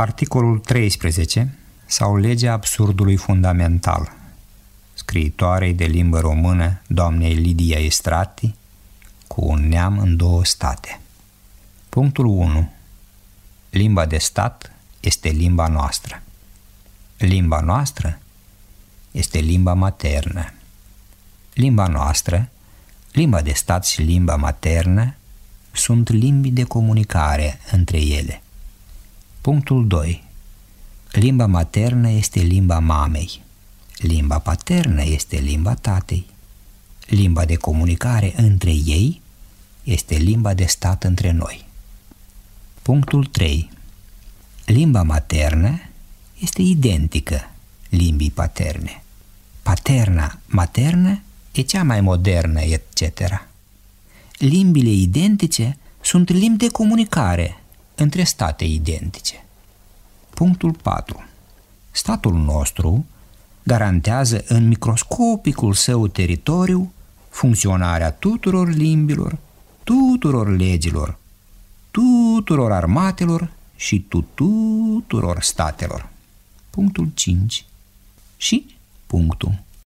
Articolul 13 sau legea absurdului fundamental scriitoarei de limbă română doamnei Lidia Estrati cu un neam în două state. Punctul 1. Limba de stat este limba noastră. Limba noastră este limba maternă. Limba noastră, limba de stat și limba maternă sunt limbi de comunicare între ele. Punctul 2. Limba maternă este limba mamei. Limba paternă este limba tatei. Limba de comunicare între ei este limba de stat între noi. Punctul 3. Limba maternă este identică limbii paterne. Paterna, maternă e cea mai modernă, etc. Limbile identice sunt limbi de comunicare între state identice. Punctul 4. Statul nostru garantează în microscopicul său teritoriu funcționarea tuturor limbilor, tuturor legilor, tuturor armatelor și tuturor statelor. Punctul 5 și punctul